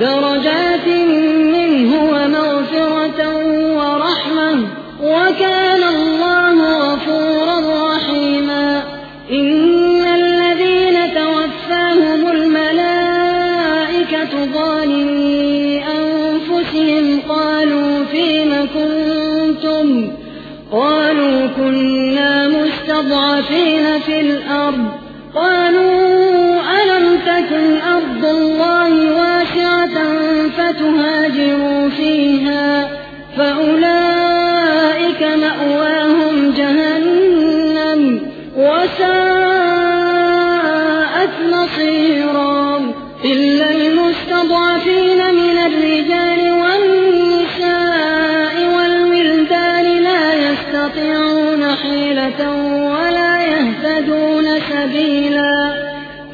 درجات منه ومغفرة ورحمة وكان الله غفورا رحيما. إن الذين توفاهم الملائكة ظالمي أنفسهم قالوا فيم كنتم؟ قالوا كنا مستضعفين في الأرض. قالوا تكن أرض الله واسعة فتهاجروا فيها فأولئك مأواهم جهنم وساءت مصيرا إلا المستضعفين من الرجال والنساء والولدان لا يستطيعون حيلة ولا يهتدون سبيلا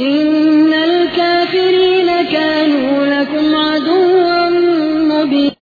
إن